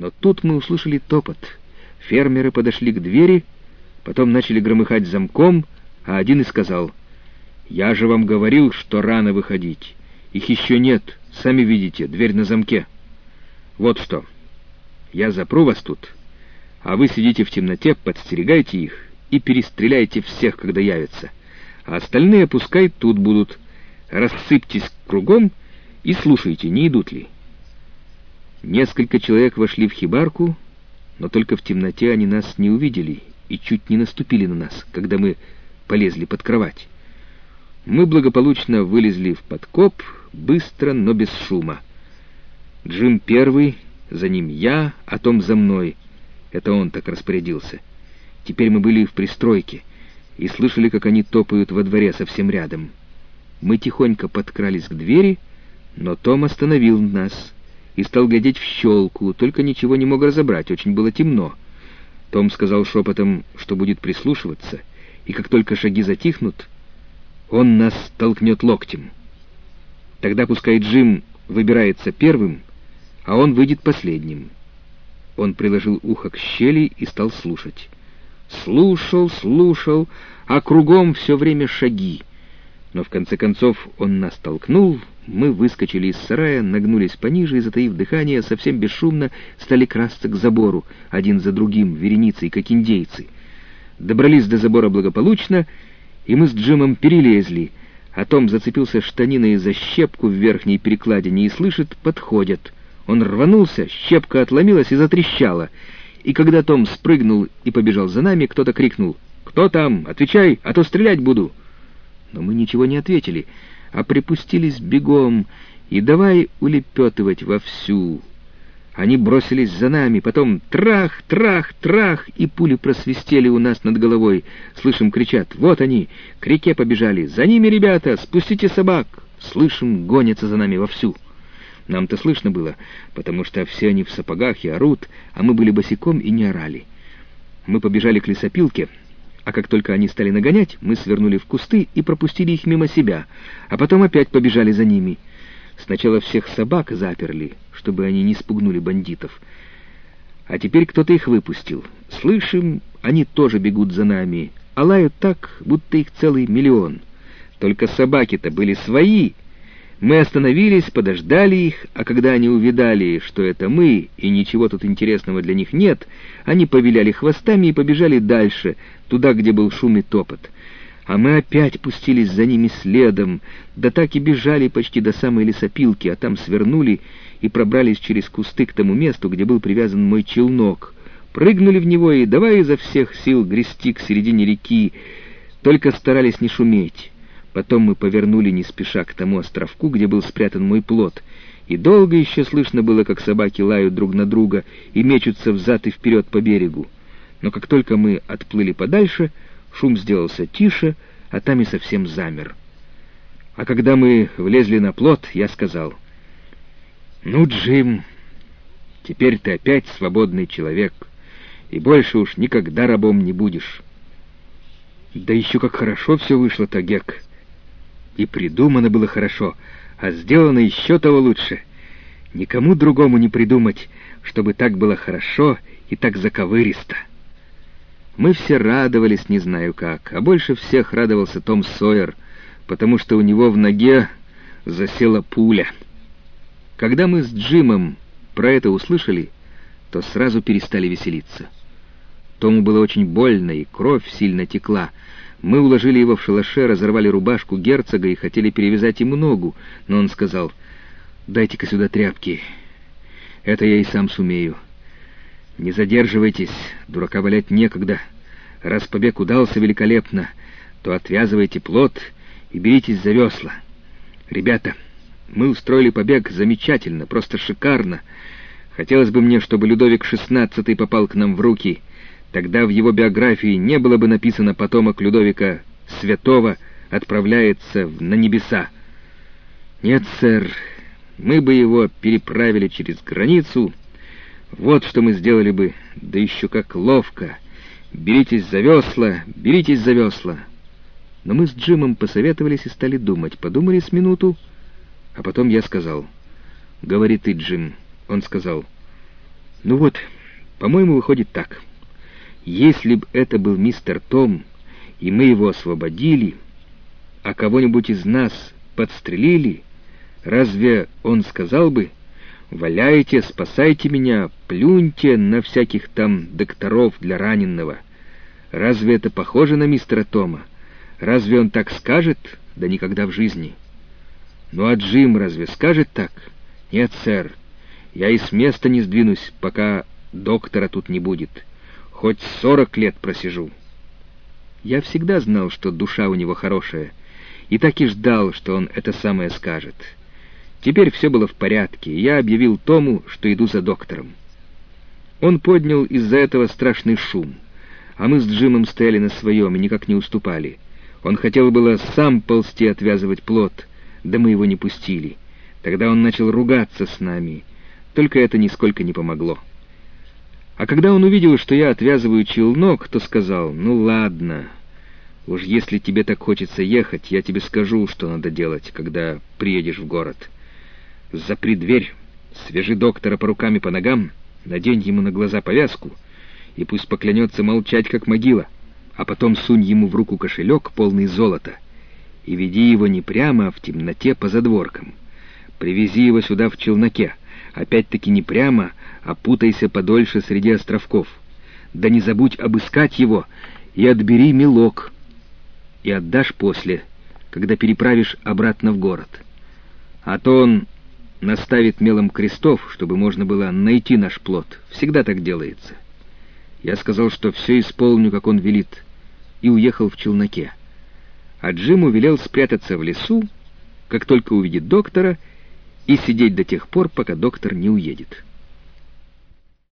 Но тут мы услышали топот. Фермеры подошли к двери, потом начали громыхать замком, а один и сказал, «Я же вам говорил, что рано выходить. Их еще нет, сами видите, дверь на замке. Вот что, я запру вас тут, а вы сидите в темноте, подстерегайте их и перестреляйте всех, когда явятся, а остальные пускай тут будут. Рассыпьтесь кругом и слушайте, не идут ли». Несколько человек вошли в хибарку, но только в темноте они нас не увидели и чуть не наступили на нас, когда мы полезли под кровать. Мы благополучно вылезли в подкоп, быстро, но без шума. Джим первый, за ним я, а Том за мной. Это он так распорядился. Теперь мы были в пристройке и слышали, как они топают во дворе совсем рядом. Мы тихонько подкрались к двери, но Том остановил нас — и стал глядеть в щелку, только ничего не мог разобрать, очень было темно. Том сказал шепотом, что будет прислушиваться, и как только шаги затихнут, он нас толкнет локтем. Тогда пускай Джим выбирается первым, а он выйдет последним. Он приложил ухо к щели и стал слушать. Слушал, слушал, а кругом все время шаги. Но в конце концов он нас толкнул, мы выскочили из сарая, нагнулись пониже и, затаив дыхание, совсем бесшумно стали красться к забору, один за другим, вереницей, как индейцы. Добрались до забора благополучно, и мы с Джимом перелезли, а Том зацепился штаниной за щепку в верхней перекладине и слышит, подходят. Он рванулся, щепка отломилась и затрещала. И когда Том спрыгнул и побежал за нами, кто-то крикнул «Кто там? Отвечай, а то стрелять буду!» Но мы ничего не ответили — а припустились бегом и давай улепетывать вовсю. Они бросились за нами, потом трах, трах, трах, и пули просвистели у нас над головой. Слышим, кричат, вот они, к реке побежали, за ними, ребята, спустите собак. Слышим, гонятся за нами вовсю. Нам-то слышно было, потому что все они в сапогах и орут, а мы были босиком и не орали. Мы побежали к лесопилке, а как только они стали нагонять, мы свернули в кусты и пропустили их мимо себя, а потом опять побежали за ними. Сначала всех собак заперли, чтобы они не спугнули бандитов. А теперь кто-то их выпустил. Слышим, они тоже бегут за нами, а лают так, будто их целый миллион. Только собаки-то были свои, мы остановились, подождали их, а когда они увидали, что это мы, и ничего тут интересного для них нет, они повиляли хвостами и побежали дальше, туда, где был шум и топот. А мы опять пустились за ними следом, да так и бежали почти до самой лесопилки, а там свернули и пробрались через кусты к тому месту, где был привязан мой челнок. Прыгнули в него и давай изо всех сил грести к середине реки, только старались не шуметь. Потом мы повернули не спеша к тому островку, где был спрятан мой плод, и долго еще слышно было, как собаки лают друг на друга и мечутся взад и вперед по берегу. Но как только мы отплыли подальше, шум сделался тише, а там и совсем замер. А когда мы влезли на плот, я сказал, «Ну, Джим, теперь ты опять свободный человек, и больше уж никогда рабом не будешь». «Да еще как хорошо все вышло-то, Гек!» И придумано было хорошо, а сделано еще того лучше. Никому другому не придумать, чтобы так было хорошо и так заковыристо. Мы все радовались, не знаю как, а больше всех радовался Том Сойер, потому что у него в ноге засела пуля. Когда мы с Джимом про это услышали, то сразу перестали веселиться. Тому было очень больно, и кровь сильно текла, мы уложили его в шалаше, разорвали рубашку герцога и хотели перевязать ему ногу, но он сказал, «Дайте-ка сюда тряпки. Это я и сам сумею. Не задерживайтесь, дурака валять некогда. Раз побег удался великолепно, то отвязывайте плод и беритесь за весла. Ребята, мы устроили побег замечательно, просто шикарно. Хотелось бы мне, чтобы Людовик XVI попал к нам в руки» Тогда в его биографии не было бы написано «потомок Людовика Святого отправляется на небеса». Нет, сэр, мы бы его переправили через границу. Вот что мы сделали бы, да еще как ловко. Беритесь за весла, беритесь за весла. Но мы с Джимом посоветовались и стали думать. Подумали с минуту, а потом я сказал. «Говори ты, Джим». Он сказал. Ну вот, по-моему, выходит так. Если б это был мистер Том, и мы его освободили, а кого-нибудь из нас подстрелили, разве он сказал бы «Валяйте, спасайте меня, плюньте на всяких там докторов для раненого»? Разве это похоже на мистера Тома? Разве он так скажет? Да никогда в жизни. Ну а Джим разве скажет так? Нет, сэр. Я и с места не сдвинусь, пока доктора тут не будет. Хоть сорок лет просижу. Я всегда знал, что душа у него хорошая, и так и ждал, что он это самое скажет. Теперь все было в порядке, и я объявил Тому, что иду за доктором. Он поднял из-за этого страшный шум, а мы с Джимом стояли на своем и никак не уступали. Он хотел было сам ползти отвязывать плод, да мы его не пустили. Тогда он начал ругаться с нами, только это нисколько не помогло. А когда он увидел, что я отвязываю челнок, то сказал, «Ну ладно, уж если тебе так хочется ехать, я тебе скажу, что надо делать, когда приедешь в город. Запри дверь, свяжи доктора по рукам и по ногам, надень ему на глаза повязку, и пусть поклянется молчать, как могила, а потом сунь ему в руку кошелек, полный золота, и веди его не прямо, а в темноте по задворкам. Привези его сюда в челноке, опять-таки не прямо, а путайся подольше среди островков. Да не забудь обыскать его и отбери мелок, и отдашь после, когда переправишь обратно в город. А то он наставит мелом крестов, чтобы можно было найти наш плод. Всегда так делается. Я сказал, что все исполню, как он велит, и уехал в челноке. А Джиму велел спрятаться в лесу, как только увидит доктора, и сидеть до тех пор, пока доктор не уедет.